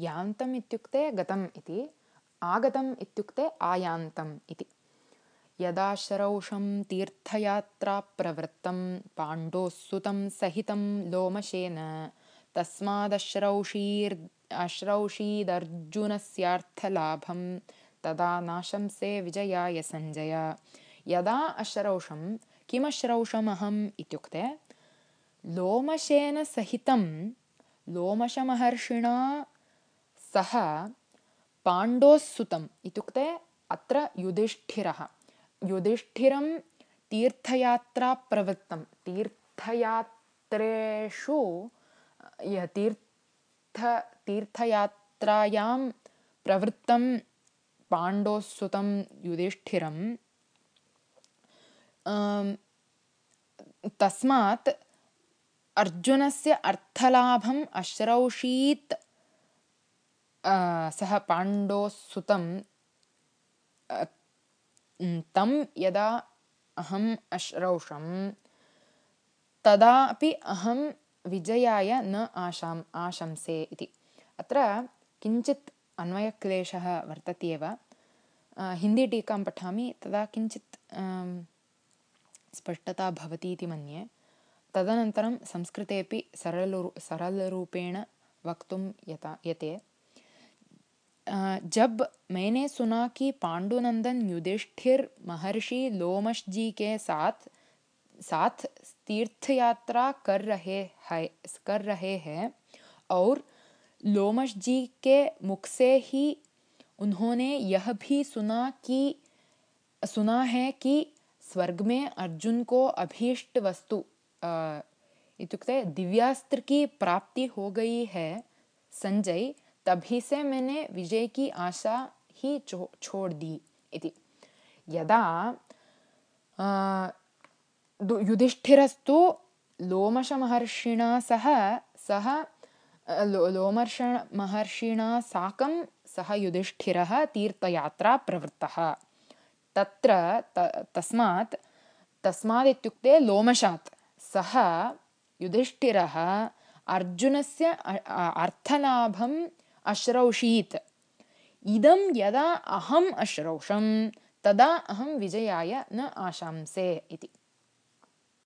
यान्तम् इत्युक्ते गतम् इति आगतम् इत्युक्ते आयान्तम् इति। यदा श्रौषं तीर्थयात्राप्रवृत्तं पाण्डोस्सुतं सहितं लोमशेन तस्मादश्रौषीर् अश्रौषीदर्जुनस्यार्थलाभं तदा नाशंसे विजयाय सञ्जय। यदा अश्रौषं किमश्रौषमहम् इत्युक्ते लोमशेन सहितं लोमशमहर्षिणा सह पाण्डोस्सुतम् इत्युक्ते अत्र युधिष्ठिरः। युधिष्ठिरं तीर्थयात्राप्रवृत्तं। तीर्थयात्रेषु तीर्थ तीर्थयात्रायां प्रवृत्तं पाण्डोस्सुतं युधिष्ठिरं। तस्मात् अर्जुनस्य अर्थलाभम् अश्रौषीत् सः पाण्डोस्सुतं तं यदा अहम् अश्रौषं तदा अपि अहं विजयाय न आशाम् आशंसे इति अत्र किञ्चित् अन्वयक्लेशः वर्तते हिन्दीटीकां पठामि तदा किञ्चित् स्पष्टता भवति इति मन्ये तदनन्तरं संस्कृतेपि सरलरू सरलरूपेण वक्तुं यता यते जब मैंने सुना कि पांडुनंदन युधिष्ठिर महर्षि लोमश जी के साथ साथ तीर्थ यात्रा कर रहे है, कर रहे हैं और लोमश जी के मुख से ही उन्होंने यह भी सुना कि, सुना है कि स्वर्ग में अर्जुन को अभीष्ट वस्तु इत्युक्ते दिव्यास्त्र की प्राप्ति हो गई है, संजय। तभी से मैंने विजय की आशा ही छोड़ दी इति। यदा युधिष्ठिरस्तु लोमशमहर्षिणा सह सह लो लोमर्षमहर्षिणा साकं सः युधिष्ठिरः तीर्थयात्रा प्रवृत्तः। तत्र तस्मात् तस्मादित्युक्ते लोमशात् सः युधिष्ठिरः अर्जुनस्य अर्थलाभं अश्रौषीत्। इदं यदा अहम् अश्रौषं तदा अहं विजयाय न आशांसे इति